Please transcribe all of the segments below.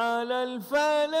على الفلاح.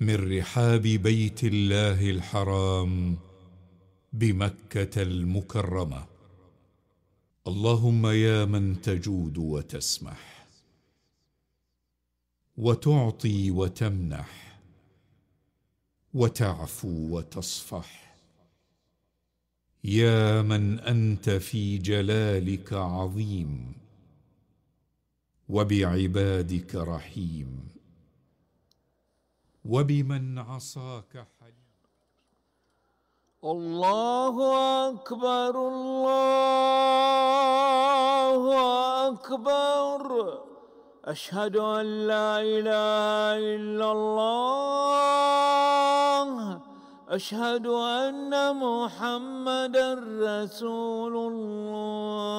من رحاب بيت الله الحرام بمكة المكرمة. اللهم يا من تجود وتسمح وتعطي وتمنح وتعفو وتصفح. يا من أنت في جلالك عظيم وبعبادك رحيم. وبمن عصاك حليم. الله أكبر الله أكبر. أشهد أن لا إله إلا الله. أشهد أن محمدا رسول الله.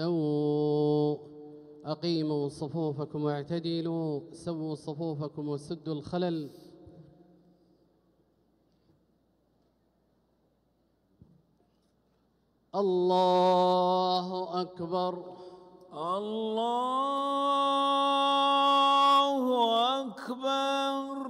استووا أقيموا صفوفكم واعتدلوا. سووا صفوفكم وسدوا الخلل. الله أكبر. الله أكبر.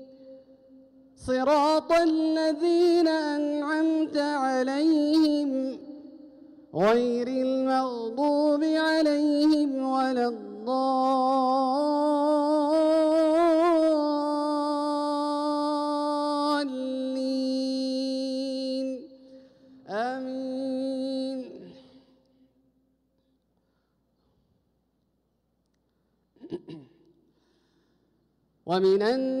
صراط الذين أنعمت عليهم غير المغضوب عليهم ولا الضالين. آمين. ومن الناس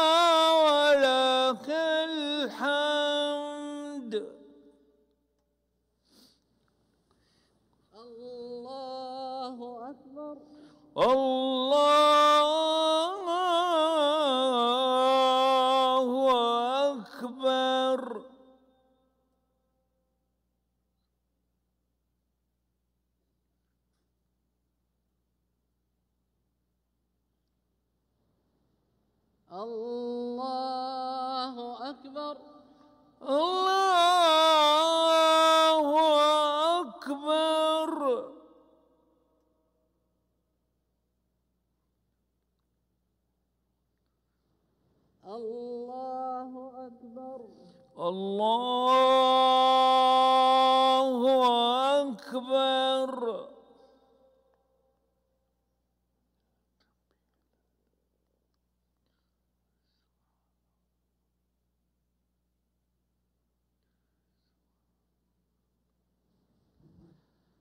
الله أكبر. الله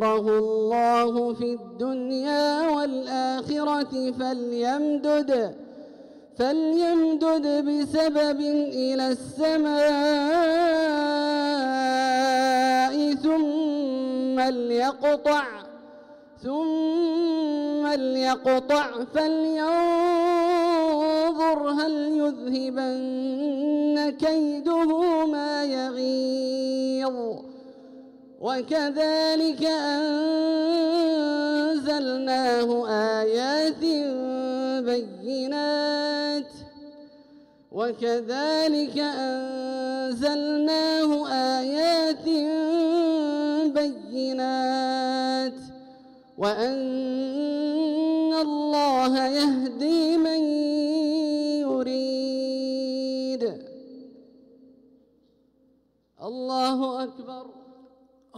ينصره الله في الدنيا والآخرة فليمدد فليمدد بسبب إلى السماء ثم ليقطع ثم ليقطع فلينظر هل يذهبن كيده ما يغيظ. وكذلك أنزلناه آيات بينات وكذلك أنزلناه آيات بينات وأن الله يهدي من يريد. الله أكبر.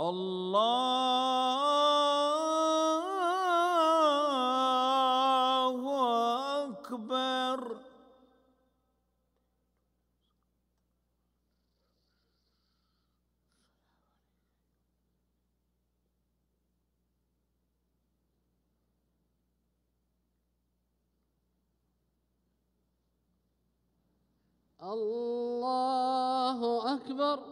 الله أكبر. الله أكبر.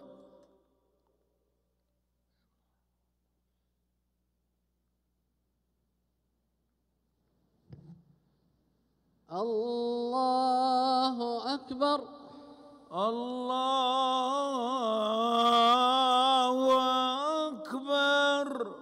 الله أكبر. الله أكبر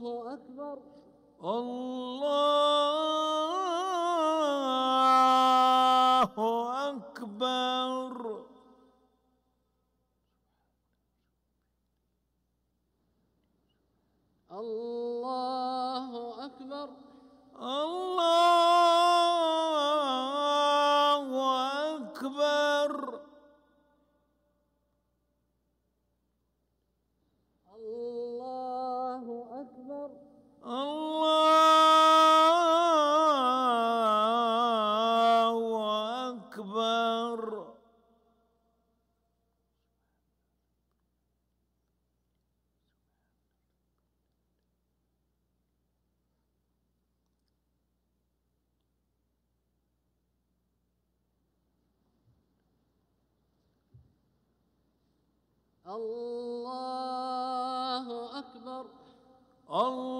الله أكبر. الله الله أكبر. الله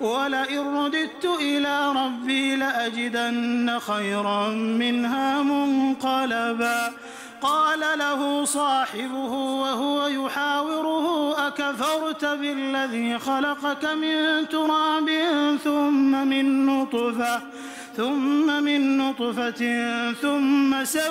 ولئن رددت إلى ربي لأجدن خيرا منها منقلبا. قال له صاحبه وهو يحاوره أكفرت بالذي خلقك من تراب ثم من نطفة ثم من نطفة ثم سوى